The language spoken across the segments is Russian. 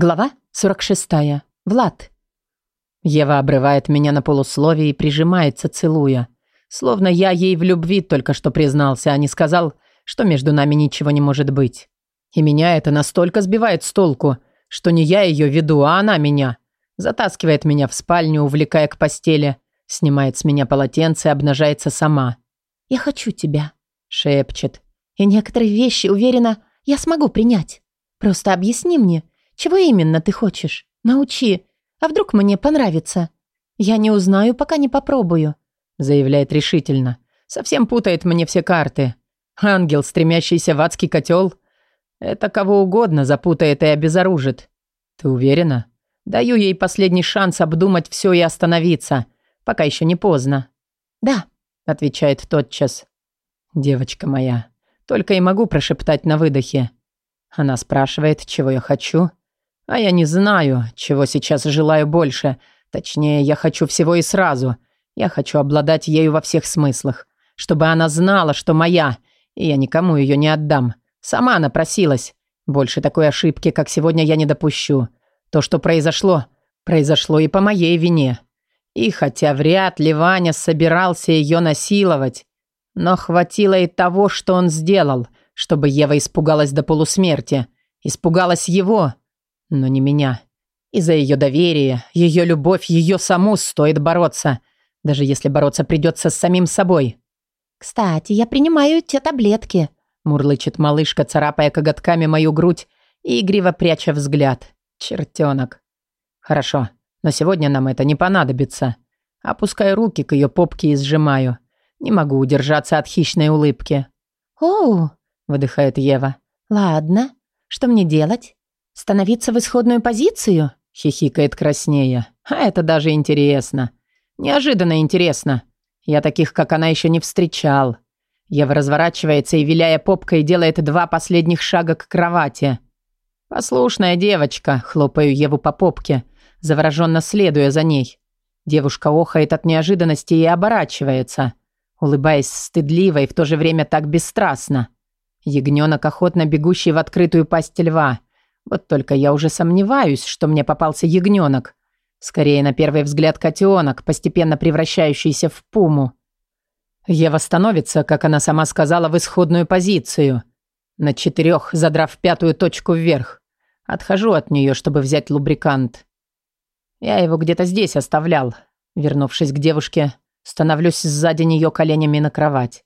Глава 46. Влад. Ева обрывает меня на полусловие и прижимается, целуя. Словно я ей в любви только что признался, а не сказал, что между нами ничего не может быть. И меня это настолько сбивает с толку, что не я ее веду, а она меня. Затаскивает меня в спальню, увлекая к постели. Снимает с меня полотенце и обнажается сама. «Я хочу тебя», — шепчет. «И некоторые вещи, уверена, я смогу принять. Просто объясни мне, — чего именно ты хочешь? Научи. А вдруг мне понравится? Я не узнаю, пока не попробую. Заявляет решительно. Совсем путает мне все карты. Ангел, стремящийся в адский котел. Это кого угодно запутает и обезоружит. Ты уверена? Даю ей последний шанс обдумать все и остановиться. Пока еще не поздно. Да, отвечает тотчас. Девочка моя, только и могу прошептать на выдохе. Она спрашивает, чего я хочу, а я не знаю, чего сейчас желаю больше. Точнее, я хочу всего и сразу. Я хочу обладать ею во всех смыслах. Чтобы она знала, что моя, и я никому ее не отдам. Сама она просилась. Больше такой ошибки, как сегодня, я не допущу. То, что произошло, произошло и по моей вине. И хотя вряд ли Ваня собирался ее насиловать, но хватило и того, что он сделал, чтобы Ева испугалась до полусмерти. Испугалась его – но не меня. И за ее доверие, ее любовь, ее саму стоит бороться. Даже если бороться придется с самим собой. «Кстати, я принимаю те таблетки», – мурлычет малышка, царапая коготками мою грудь и игриво пряча взгляд. «Чертенок». «Хорошо, но сегодня нам это не понадобится». Опускаю руки к ее попке и сжимаю. Не могу удержаться от хищной улыбки. «Оу!» – выдыхает Ева. «Ладно, что мне делать?» «Становиться в исходную позицию?» – хихикает краснея. «А это даже интересно. Неожиданно интересно. Я таких, как она, еще не встречал». Ева разворачивается и, виляя попкой, делает два последних шага к кровати. «Послушная девочка», – хлопаю Еву по попке, завороженно следуя за ней. Девушка охает от неожиданности и оборачивается, улыбаясь стыдливо и в то же время так бесстрастно. Ягненок охотно бегущий в открытую пасть льва – вот только я уже сомневаюсь, что мне попался ягненок. Скорее, на первый взгляд, котенок, постепенно превращающийся в пуму. Ева становится, как она сама сказала, в исходную позицию. На четырех, задрав пятую точку вверх. Отхожу от нее, чтобы взять лубрикант. Я его где-то здесь оставлял. Вернувшись к девушке, становлюсь сзади нее коленями на кровать.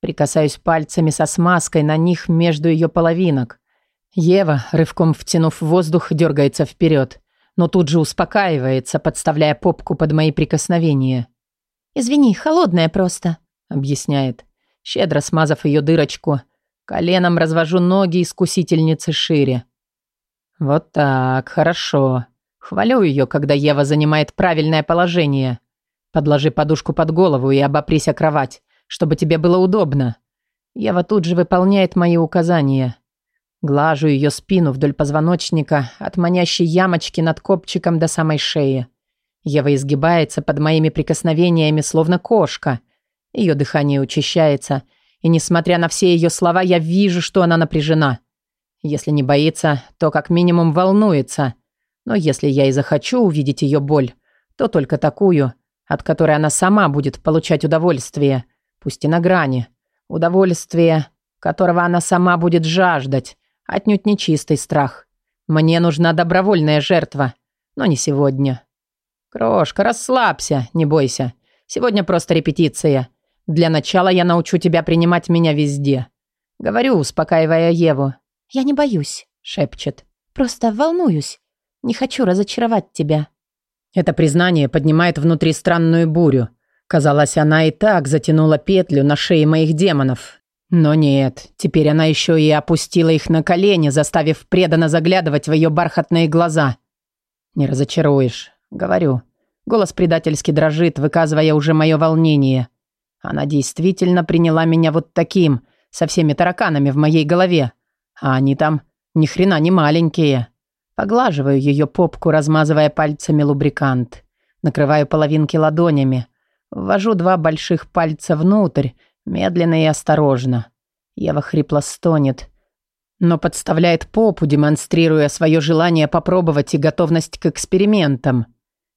Прикасаюсь пальцами со смазкой на них между ее половинок. Ева, рывком втянув воздух, дергается вперед, но тут же успокаивается, подставляя попку под мои прикосновения. «Извини, холодная просто», — объясняет, щедро смазав ее дырочку. Коленом развожу ноги искусительницы шире. «Вот так, хорошо. Хвалю ее, когда Ева занимает правильное положение. Подложи подушку под голову и обопрись о кровать, чтобы тебе было удобно». Ева тут же выполняет мои указания. Глажу ее спину вдоль позвоночника, от манящей ямочки над копчиком до самой шеи. Ева изгибается под моими прикосновениями, словно кошка. Ее дыхание учащается, и, несмотря на все ее слова, я вижу, что она напряжена. Если не боится, то как минимум волнуется. Но если я и захочу увидеть ее боль, то только такую, от которой она сама будет получать удовольствие, пусть и на грани. Удовольствие, которого она сама будет жаждать, Отнюдь не чистый страх. Мне нужна добровольная жертва. Но не сегодня. Крошка, расслабься, не бойся. Сегодня просто репетиция. Для начала я научу тебя принимать меня везде. Говорю, успокаивая Еву. Я не боюсь, шепчет. Просто волнуюсь. Не хочу разочаровать тебя. Это признание поднимает внутри странную бурю. Казалось, она и так затянула петлю на шее моих демонов, но нет, теперь она еще и опустила их на колени, заставив преданно заглядывать в ее бархатные глаза. «Не разочаруешь», — говорю. Голос предательски дрожит, выказывая уже мое волнение. Она действительно приняла меня вот таким, со всеми тараканами в моей голове. А они там ни хрена не маленькие. Поглаживаю ее попку, размазывая пальцами лубрикант. Накрываю половинки ладонями. Ввожу два больших пальца внутрь, Медленно и осторожно. Ева хрипло стонет, но подставляет попу, демонстрируя свое желание попробовать и готовность к экспериментам.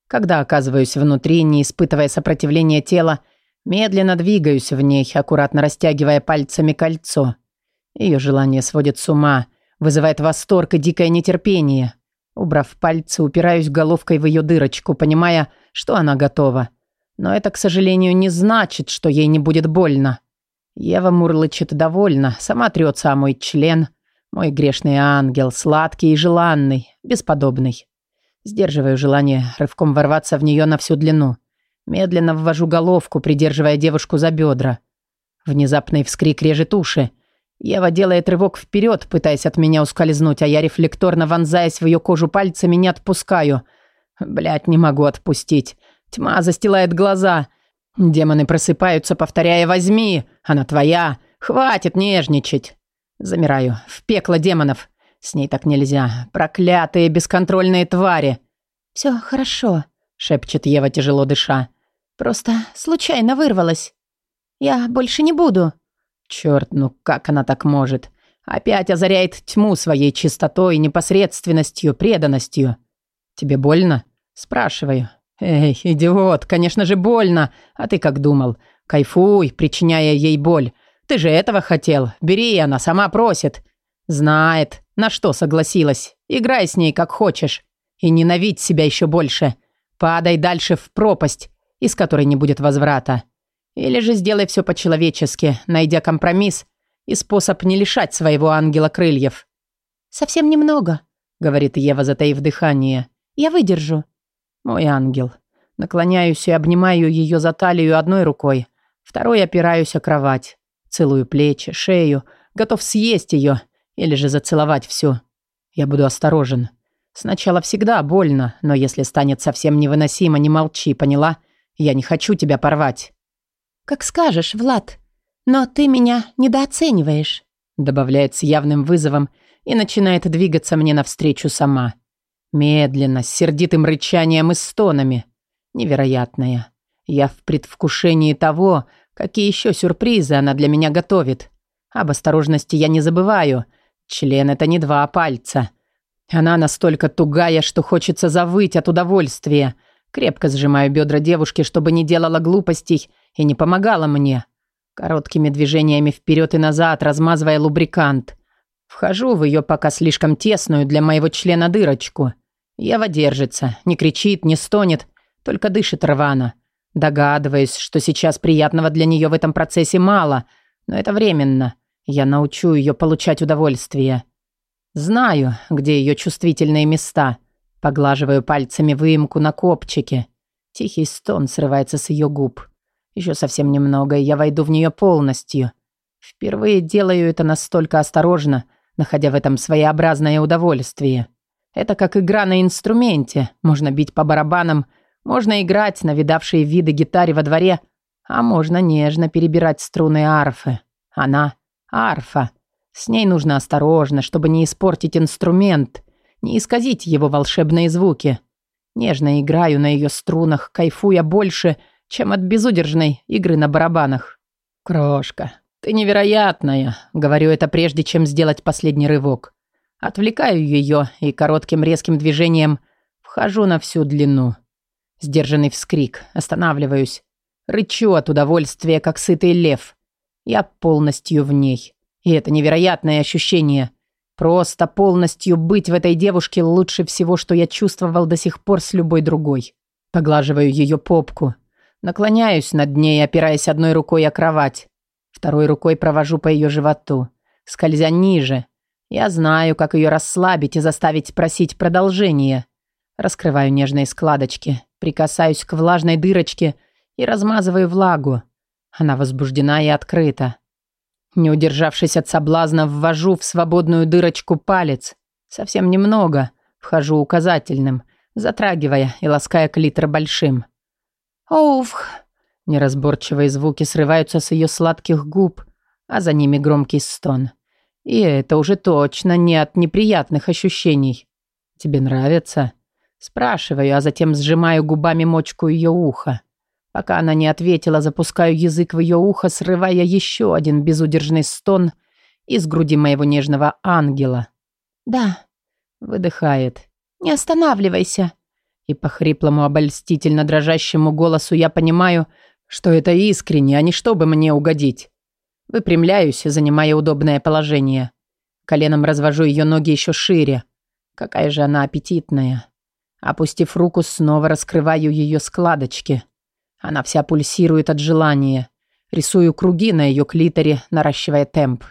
Когда оказываюсь внутри, не испытывая сопротивления тела, медленно двигаюсь в ней, аккуратно растягивая пальцами кольцо. Ее желание сводит с ума, вызывает восторг и дикое нетерпение. Убрав пальцы, упираюсь головкой в ее дырочку, понимая, что она готова. Но это, к сожалению, не значит, что ей не будет больно. Ева мурлычет довольно, сама трется о мой член. Мой грешный ангел, сладкий и желанный, бесподобный. Сдерживаю желание рывком ворваться в нее на всю длину. Медленно ввожу головку, придерживая девушку за бедра. Внезапный вскрик режет уши. Ева делает рывок вперед, пытаясь от меня ускользнуть, а я рефлекторно вонзаясь в ее кожу пальцами, не отпускаю. Блять, не могу отпустить. Тьма застилает глаза. Демоны просыпаются, повторяя «возьми». Она твоя. Хватит нежничать. Замираю. В пекло демонов. С ней так нельзя. Проклятые бесконтрольные твари. Все хорошо, шепчет Ева, тяжело дыша. Просто случайно вырвалась. Я больше не буду. Черт, ну как она так может? Опять озаряет тьму своей чистотой, непосредственностью, преданностью. Тебе больно? Спрашиваю. Эй, идиот, конечно же больно. А ты как думал? Кайфуй, причиняя ей боль. Ты же этого хотел. Бери, она сама просит. Знает, на что согласилась. Играй с ней как хочешь. И ненавидь себя еще больше. Падай дальше в пропасть, из которой не будет возврата. Или же сделай все по-человечески, найдя компромисс и способ не лишать своего ангела крыльев. «Совсем немного», — говорит Ева, затаив дыхание. «Я выдержу». «Мой ангел». Наклоняюсь и обнимаю ее за талию одной рукой, Второй опираюсь о кровать. Целую плечи, шею. Готов съесть ее или же зацеловать всю. Я буду осторожен. Сначала всегда больно, но если станет совсем невыносимо, не молчи, поняла? Я не хочу тебя порвать. Как скажешь, Влад. Но ты меня недооцениваешь, добавляет с явным вызовом и начинает двигаться мне навстречу сама. Медленно, с сердитым рычанием и стонами. Невероятная. Я в предвкушении того, какие еще сюрпризы она для меня готовит. Об осторожности я не забываю. Член – это не два пальца. Она настолько тугая, что хочется завыть от удовольствия. Крепко сжимаю бедра девушки, чтобы не делала глупостей и не помогала мне. Короткими движениями вперед и назад, размазывая лубрикант. Вхожу в ее пока слишком тесную для моего члена дырочку. Ева держится, не кричит, не стонет, только дышит рвано. Догадываясь, что сейчас приятного для нее в этом процессе мало, но это временно. Я научу ее получать удовольствие. Знаю, где ее чувствительные места. Поглаживаю пальцами выемку на копчике. Тихий стон срывается с ее губ. Еще совсем немного, и я войду в нее полностью. Впервые делаю это настолько осторожно, находя в этом своеобразное удовольствие. Это как игра на инструменте. Можно бить по барабанам – можно играть на видавшие виды гитаре во дворе, а можно нежно перебирать струны арфы. Она – арфа. С ней нужно осторожно, чтобы не испортить инструмент, не исказить его волшебные звуки. Нежно играю на ее струнах, кайфуя больше, чем от безудержной игры на барабанах. «Крошка, ты невероятная!» – говорю это прежде, чем сделать последний рывок. Отвлекаю ее и коротким резким движением вхожу на всю длину. Сдержанный вскрик. Останавливаюсь. Рычу от удовольствия, как сытый лев. Я полностью в ней. И это невероятное ощущение. Просто полностью быть в этой девушке лучше всего, что я чувствовал до сих пор с любой другой. Поглаживаю ее попку. Наклоняюсь над ней, опираясь одной рукой о кровать. Второй рукой провожу по ее животу, скользя ниже. Я знаю, как ее расслабить и заставить просить продолжение. Раскрываю нежные складочки, прикасаюсь к влажной дырочке и размазываю влагу. Она возбуждена и открыта. Не удержавшись от соблазна, ввожу в свободную дырочку палец. Совсем немного. Вхожу указательным, затрагивая и лаская клитор большим. «Оуф!» Неразборчивые звуки срываются с ее сладких губ, а за ними громкий стон. И это уже точно не от неприятных ощущений. «Тебе нравится?» Спрашиваю, а затем сжимаю губами мочку ее уха. Пока она не ответила, запускаю язык в ее ухо, срывая еще один безудержный стон из груди моего нежного ангела. «Да», — выдыхает, — «не останавливайся». И по хриплому, обольстительно дрожащему голосу я понимаю, что это искренне, а не чтобы мне угодить. Выпрямляюсь, занимая удобное положение. Коленом развожу ее ноги еще шире. Какая же она аппетитная. Опустив руку, снова раскрываю ее складочки. Она вся пульсирует от желания. Рисую круги на ее клиторе, наращивая темп.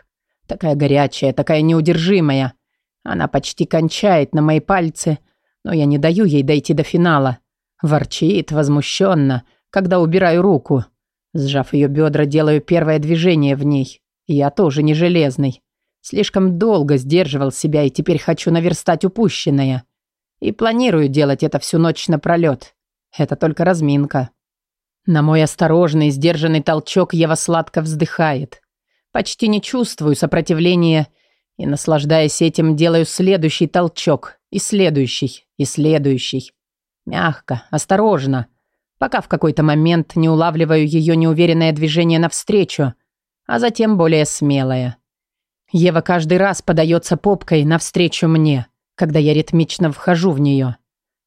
Такая горячая, такая неудержимая. Она почти кончает на мои пальцы, но я не даю ей дойти до финала. Ворчит возмущенно, когда убираю руку. Сжав ее бедра, делаю первое движение в ней. Я тоже не железный. Слишком долго сдерживал себя и теперь хочу наверстать упущенное. И планирую делать это всю ночь напролёт. Это только разминка. На мой осторожный, сдержанный толчок Ева сладко вздыхает. Почти не чувствую сопротивления и, наслаждаясь этим, делаю следующий толчок, и следующий, и следующий. Мягко, осторожно, пока в какой-то момент не улавливаю ее неуверенное движение навстречу, а затем более смелое. Ева каждый раз подается попкой навстречу мне когда я ритмично вхожу в нее.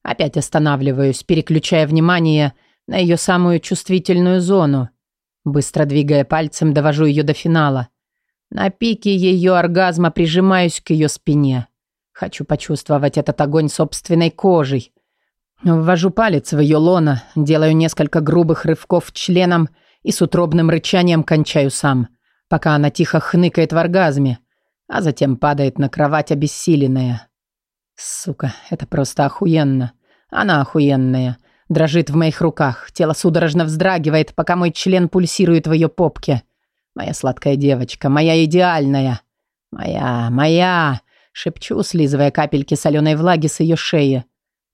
Опять останавливаюсь, переключая внимание на ее самую чувствительную зону. Быстро двигая пальцем, довожу ее до финала. На пике ее оргазма прижимаюсь к ее спине. Хочу почувствовать этот огонь собственной кожей. Ввожу палец в ее лоно, делаю несколько грубых рывков членом и с утробным рычанием кончаю сам, пока она тихо хныкает в оргазме, а затем падает на кровать обессиленная. Сука, это просто охуенно. Она охуенная. Дрожит в моих руках, тело судорожно вздрагивает, пока мой член пульсирует в ее попке. Моя сладкая девочка, моя идеальная. Моя, моя, шепчу, слизывая капельки соленой влаги с ее шеи.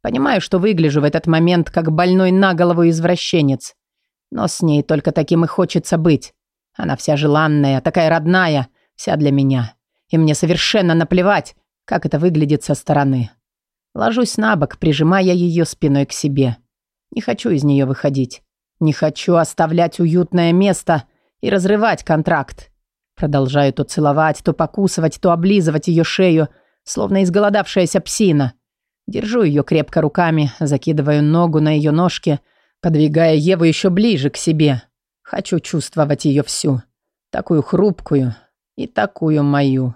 Понимаю, что выгляжу в этот момент как больной на голову извращенец. Но с ней только таким и хочется быть. Она вся желанная, такая родная, вся для меня. И мне совершенно наплевать, как это выглядит со стороны. Ложусь на бок, прижимая ее спиной к себе. Не хочу из нее выходить. Не хочу оставлять уютное место и разрывать контракт. Продолжаю то целовать, то покусывать, то облизывать ее шею, словно изголодавшаяся псина. Держу ее крепко руками, закидываю ногу на ее ножки, подвигая Еву еще ближе к себе. Хочу чувствовать ее всю. Такую хрупкую и такую мою.